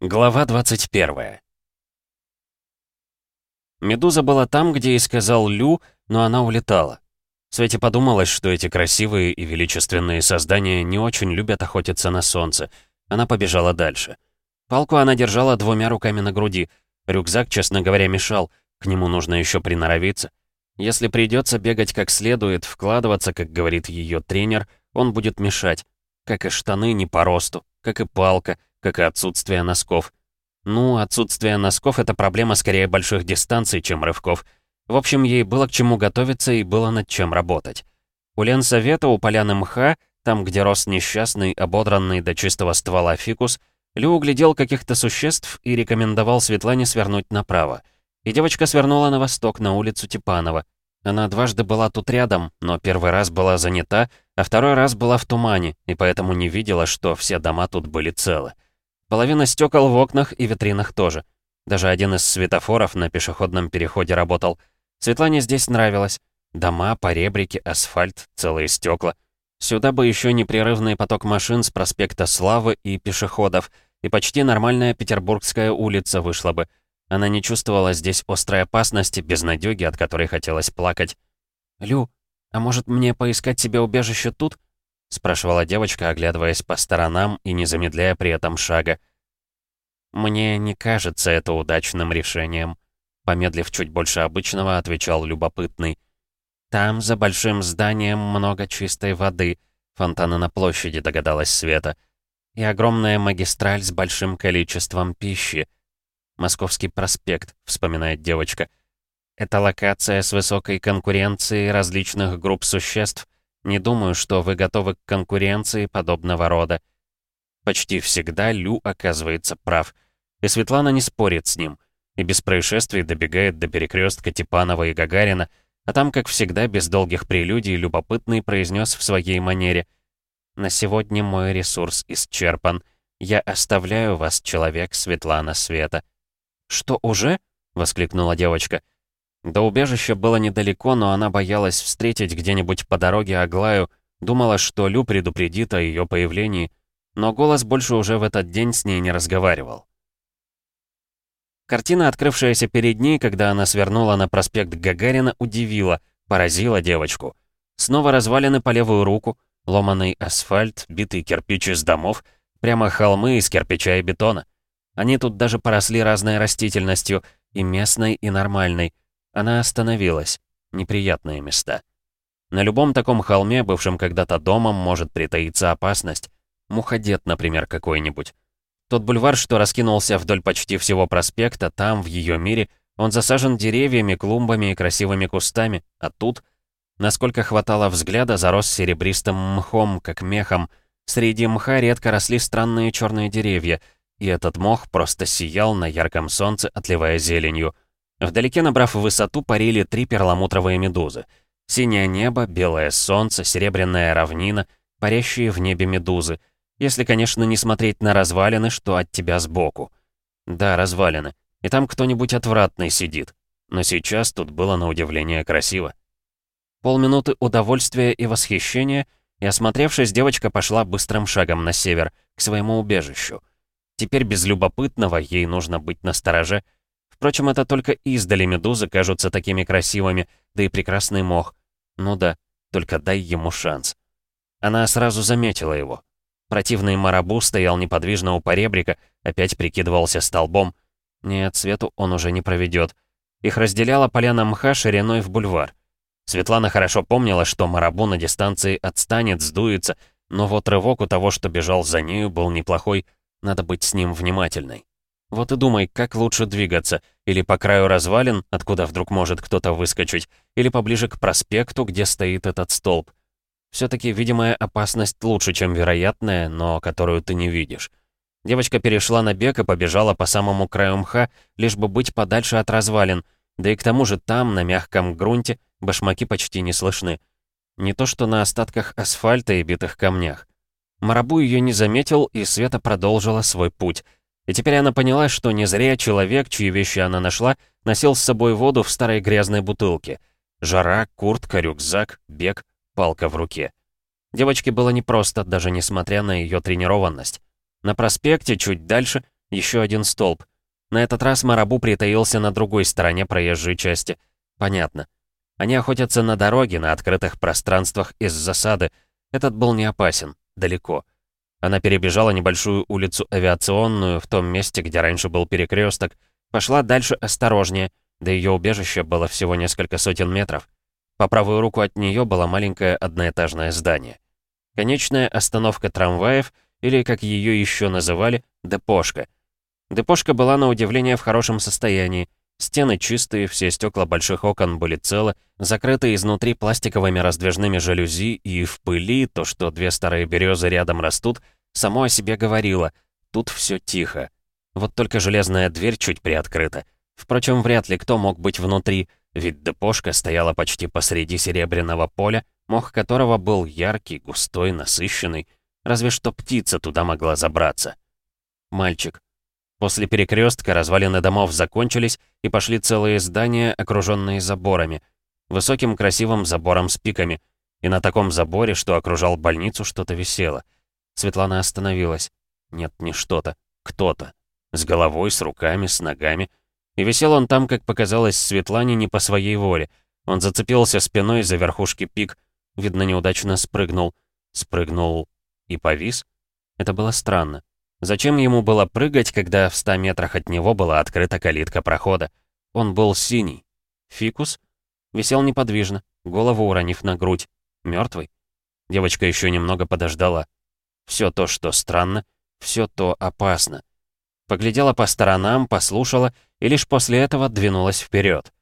Глава 21 Медуза была там, где и сказал Лю, но она улетала. Свете подумалось, что эти красивые и величественные создания не очень любят охотиться на солнце. Она побежала дальше. Палку она держала двумя руками на груди. Рюкзак, честно говоря, мешал. К нему нужно еще приноровиться. Если придется бегать как следует, вкладываться, как говорит ее тренер, он будет мешать. Как и штаны не по росту, как и палка — как и отсутствие носков. Ну, отсутствие носков — это проблема скорее больших дистанций, чем рывков. В общем, ей было к чему готовиться и было над чем работать. У Ленсовета, у поляны мха, там, где рос несчастный, ободранный до чистого ствола фикус, Лю углядел каких-то существ и рекомендовал Светлане свернуть направо. И девочка свернула на восток, на улицу Типанова. Она дважды была тут рядом, но первый раз была занята, а второй раз была в тумане, и поэтому не видела, что все дома тут были целы. Половина стекол в окнах и витринах тоже. Даже один из светофоров на пешеходном переходе работал. Светлане здесь нравилось. Дома, поребрики, асфальт, целые стекла. Сюда бы еще непрерывный поток машин с проспекта Славы и пешеходов, и почти нормальная Петербургская улица вышла бы. Она не чувствовала здесь острой опасности, безнадёги, от которой хотелось плакать. «Лю, а может мне поискать себе убежище тут?» — спрашивала девочка, оглядываясь по сторонам и не замедляя при этом шага. «Мне не кажется это удачным решением», — помедлив чуть больше обычного, отвечал любопытный. «Там, за большим зданием, много чистой воды», — фонтаны на площади, догадалась Света. «И огромная магистраль с большим количеством пищи». «Московский проспект», — вспоминает девочка. «Это локация с высокой конкуренцией различных групп существ, не думаю, что вы готовы к конкуренции подобного рода. Почти всегда Лю оказывается прав. И Светлана не спорит с ним. И без происшествий добегает до перекрестка Типанова и Гагарина, а там, как всегда, без долгих прелюдий, любопытный произнес в своей манере. «На сегодня мой ресурс исчерпан. Я оставляю вас, человек Светлана Света». «Что, уже?» — воскликнула девочка. До убежища было недалеко, но она боялась встретить где-нибудь по дороге Аглаю, думала, что Лю предупредит о ее появлении, но голос больше уже в этот день с ней не разговаривал. Картина, открывшаяся перед ней, когда она свернула на проспект Гагарина, удивила, поразила девочку. Снова развалины по левую руку, ломаный асфальт, битый кирпич из домов, прямо холмы из кирпича и бетона. Они тут даже поросли разной растительностью, и местной, и нормальной — она остановилась. Неприятные места. На любом таком холме, бывшем когда-то домом, может притаиться опасность. Муходед, например, какой-нибудь. Тот бульвар, что раскинулся вдоль почти всего проспекта, там, в ее мире, он засажен деревьями, клумбами и красивыми кустами, а тут, насколько хватало взгляда, зарос серебристым мхом, как мехом. Среди мха редко росли странные черные деревья, и этот мох просто сиял на ярком солнце, отливая зеленью — Вдалеке, набрав высоту, парили три перламутровые медузы. Синее небо, белое солнце, серебряная равнина, парящие в небе медузы. Если, конечно, не смотреть на развалины, что от тебя сбоку. Да, развалины. И там кто-нибудь отвратный сидит. Но сейчас тут было на удивление красиво. Полминуты удовольствия и восхищения, и, осмотревшись, девочка пошла быстрым шагом на север, к своему убежищу. Теперь без любопытного ей нужно быть настороже, стороже, Впрочем, это только издали медузы кажутся такими красивыми, да и прекрасный мох. Ну да, только дай ему шанс. Она сразу заметила его. Противный марабу стоял неподвижно у поребрика, опять прикидывался столбом. Нет, свету он уже не проведет. Их разделяла поляна мха шириной в бульвар. Светлана хорошо помнила, что марабу на дистанции отстанет, сдуется, но вот рывок у того, что бежал за нею, был неплохой, надо быть с ним внимательной. Вот и думай, как лучше двигаться. Или по краю развалин, откуда вдруг может кто-то выскочить, или поближе к проспекту, где стоит этот столб. Все-таки видимая опасность лучше, чем вероятная, но которую ты не видишь. Девочка перешла на бег и побежала по самому краю мха, лишь бы быть подальше от развалин, да и к тому же там, на мягком грунте, башмаки почти не слышны. Не то что на остатках асфальта и битых камнях. Марабу ее не заметил, и Света продолжила свой путь — и теперь она поняла, что не зря человек, чьи вещи она нашла, носил с собой воду в старой грязной бутылке. Жара, куртка, рюкзак, бег, палка в руке. Девочке было непросто, даже несмотря на ее тренированность. На проспекте, чуть дальше, Еще один столб. На этот раз Марабу притаился на другой стороне проезжей части. Понятно. Они охотятся на дороге, на открытых пространствах из засады. Этот был не опасен, далеко. Она перебежала небольшую улицу авиационную в том месте, где раньше был перекресток, пошла дальше осторожнее, до ее убежища было всего несколько сотен метров. По правую руку от нее было маленькое одноэтажное здание. Конечная остановка трамваев, или, как ее еще называли, депошка. Депошка была на удивление в хорошем состоянии. Стены чистые, все стекла больших окон были целы, закрыты изнутри пластиковыми раздвижными жалюзи, и в пыли то, что две старые березы рядом растут, само о себе говорило. Тут все тихо. Вот только железная дверь чуть приоткрыта. Впрочем, вряд ли кто мог быть внутри, ведь депошка стояла почти посреди серебряного поля, мох которого был яркий, густой, насыщенный. Разве что птица туда могла забраться. Мальчик. После перекрестка развалины домов закончились, и пошли целые здания, окруженные заборами. Высоким красивым забором с пиками. И на таком заборе, что окружал больницу, что-то висело. Светлана остановилась. Нет, не что-то. Кто-то. С головой, с руками, с ногами. И висел он там, как показалось Светлане, не по своей воле. Он зацепился спиной за верхушки пик. Видно, неудачно спрыгнул. Спрыгнул и повис. Это было странно. Зачем ему было прыгать, когда в ста метрах от него была открыта калитка прохода? Он был синий. Фикус? Висел неподвижно, голову уронив на грудь. Мертвый? Девочка еще немного подождала. Все то, что странно, все то опасно. Поглядела по сторонам, послушала и лишь после этого двинулась вперед.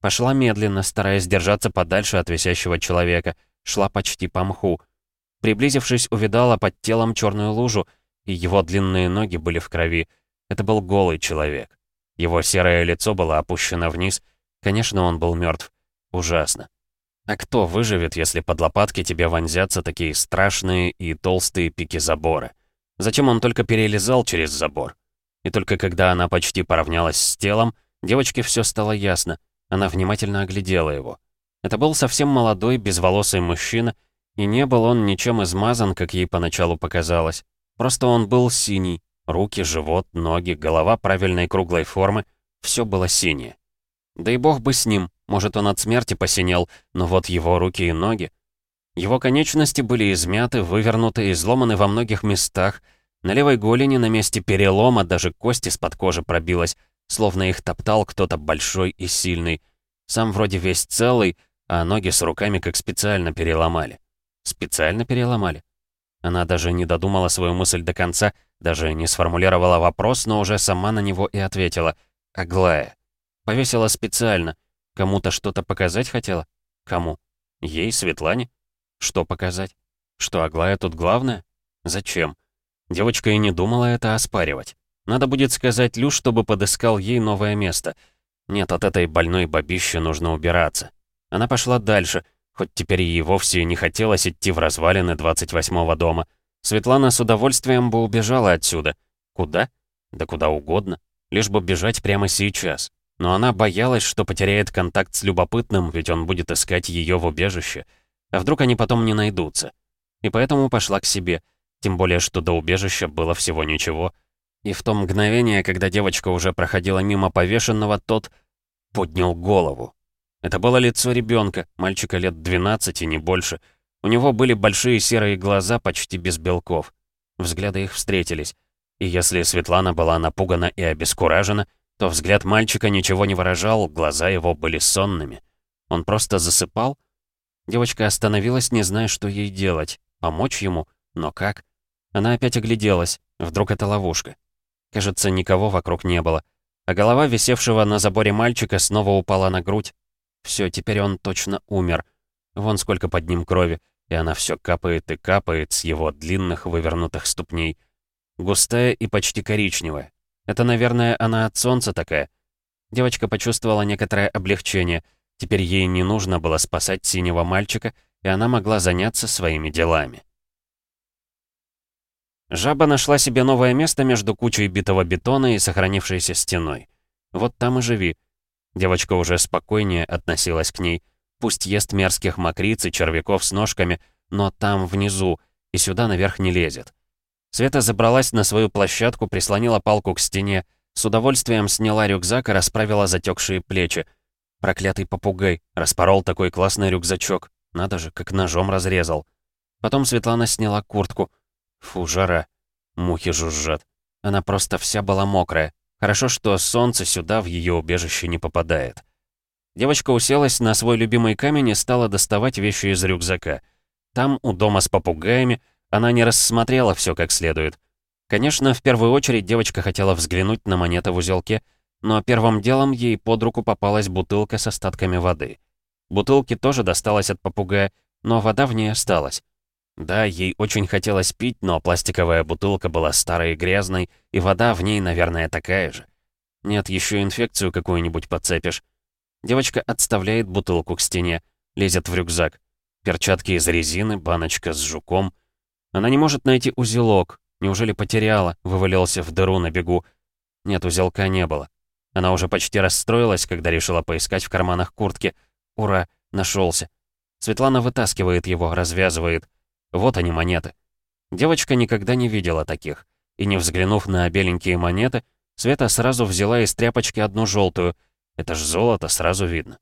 Пошла медленно, стараясь держаться подальше от висящего человека. Шла почти по мху. Приблизившись, увидала под телом черную лужу, и его длинные ноги были в крови. Это был голый человек. Его серое лицо было опущено вниз. Конечно, он был мертв. Ужасно. А кто выживет, если под лопатки тебе вонзятся такие страшные и толстые пики забора? Зачем он только перелезал через забор? И только когда она почти поравнялась с телом, девочке все стало ясно. Она внимательно оглядела его. Это был совсем молодой, безволосый мужчина, и не был он ничем измазан, как ей поначалу показалось. Просто он был синий. Руки, живот, ноги, голова правильной круглой формы. Все было синее. Да и бог бы с ним. Может, он от смерти посинел, но вот его руки и ноги. Его конечности были измяты, вывернуты, изломаны во многих местах. На левой голени на месте перелома даже кость из-под кожи пробилась, словно их топтал кто-то большой и сильный. Сам вроде весь целый, а ноги с руками как специально переломали. Специально переломали. Она даже не додумала свою мысль до конца, даже не сформулировала вопрос, но уже сама на него и ответила. «Аглая». Повесила специально. Кому-то что-то показать хотела? Кому? Ей, Светлане? Что показать? Что Аглая тут главное? Зачем? Девочка и не думала это оспаривать. Надо будет сказать Лю, чтобы подыскал ей новое место. Нет, от этой больной бабищи нужно убираться. Она пошла дальше, Хоть теперь ей вовсе не хотелось идти в развалины 28-го дома. Светлана с удовольствием бы убежала отсюда. Куда? Да куда угодно. Лишь бы бежать прямо сейчас. Но она боялась, что потеряет контакт с любопытным, ведь он будет искать ее в убежище. А вдруг они потом не найдутся? И поэтому пошла к себе. Тем более, что до убежища было всего ничего. И в то мгновение, когда девочка уже проходила мимо повешенного, тот поднял голову. Это было лицо ребенка, мальчика лет 12 и не больше. У него были большие серые глаза, почти без белков. Взгляды их встретились. И если Светлана была напугана и обескуражена, то взгляд мальчика ничего не выражал, глаза его были сонными. Он просто засыпал? Девочка остановилась, не зная, что ей делать. Помочь ему? Но как? Она опять огляделась. Вдруг это ловушка. Кажется, никого вокруг не было. А голова висевшего на заборе мальчика снова упала на грудь. Все, теперь он точно умер. Вон сколько под ним крови, и она все капает и капает с его длинных вывернутых ступней. Густая и почти коричневая. Это, наверное, она от солнца такая. Девочка почувствовала некоторое облегчение. Теперь ей не нужно было спасать синего мальчика, и она могла заняться своими делами. Жаба нашла себе новое место между кучей битого бетона и сохранившейся стеной. Вот там и живи. Девочка уже спокойнее относилась к ней. Пусть ест мерзких мокриц и червяков с ножками, но там внизу, и сюда наверх не лезет. Света забралась на свою площадку, прислонила палку к стене, с удовольствием сняла рюкзак и расправила затекшие плечи. Проклятый попугай, распорол такой классный рюкзачок. Надо же, как ножом разрезал. Потом Светлана сняла куртку. Фу, жара. Мухи жужжат. Она просто вся была мокрая. Хорошо, что солнце сюда, в ее убежище, не попадает. Девочка уселась на свой любимый камень и стала доставать вещи из рюкзака. Там, у дома с попугаями, она не рассмотрела все как следует. Конечно, в первую очередь девочка хотела взглянуть на монеты в узелке, но первым делом ей под руку попалась бутылка с остатками воды. Бутылки тоже досталось от попугая, но вода в ней осталась. Да, ей очень хотелось пить, но пластиковая бутылка была старой и грязной, и вода в ней, наверное, такая же. Нет, еще инфекцию какую-нибудь подцепишь. Девочка отставляет бутылку к стене, лезет в рюкзак. Перчатки из резины, баночка с жуком. Она не может найти узелок. Неужели потеряла, вывалился в дыру на бегу? Нет, узелка не было. Она уже почти расстроилась, когда решила поискать в карманах куртки. Ура, нашелся. Светлана вытаскивает его, развязывает. Вот они, монеты. Девочка никогда не видела таких. И не взглянув на беленькие монеты, Света сразу взяла из тряпочки одну желтую. Это ж золото, сразу видно.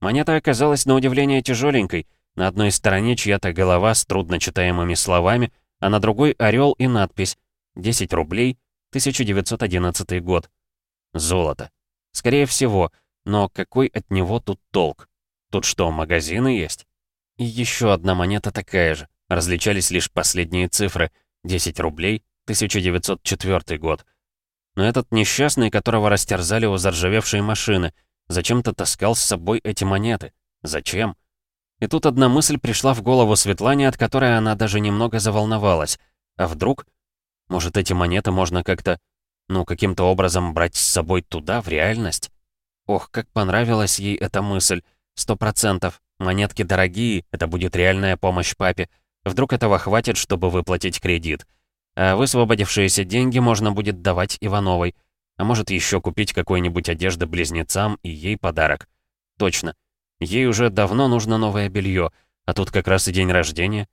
Монета оказалась на удивление тяжеленькой. На одной стороне чья-то голова с трудночитаемыми словами, а на другой орел и надпись «10 рублей, 1911 год». Золото. Скорее всего, но какой от него тут толк? Тут что, магазины есть? И еще одна монета такая же. Различались лишь последние цифры. 10 рублей, 1904 год. Но этот несчастный, которого растерзали у заржавевшей машины, зачем-то таскал с собой эти монеты. Зачем? И тут одна мысль пришла в голову Светлане, от которой она даже немного заволновалась. А вдруг? Может, эти монеты можно как-то, ну, каким-то образом брать с собой туда, в реальность? Ох, как понравилась ей эта мысль. Сто процентов. Монетки дорогие, это будет реальная помощь папе. Вдруг этого хватит, чтобы выплатить кредит. А высвободившиеся деньги можно будет давать Ивановой. А может еще купить какой-нибудь одежды близнецам и ей подарок. Точно. Ей уже давно нужно новое белье, а тут как раз и день рождения.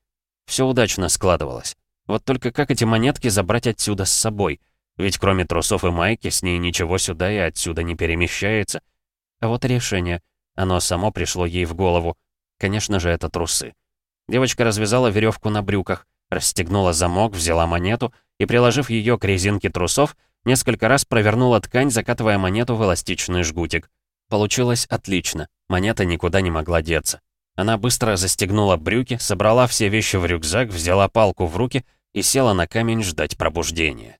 Все удачно складывалось. Вот только как эти монетки забрать отсюда с собой? Ведь кроме трусов и майки с ней ничего сюда и отсюда не перемещается. А вот решение. Оно само пришло ей в голову. Конечно же, это трусы. Девочка развязала веревку на брюках, расстегнула замок, взяла монету и, приложив ее к резинке трусов, несколько раз провернула ткань, закатывая монету в эластичный жгутик. Получилось отлично. Монета никуда не могла деться. Она быстро застегнула брюки, собрала все вещи в рюкзак, взяла палку в руки и села на камень ждать пробуждения.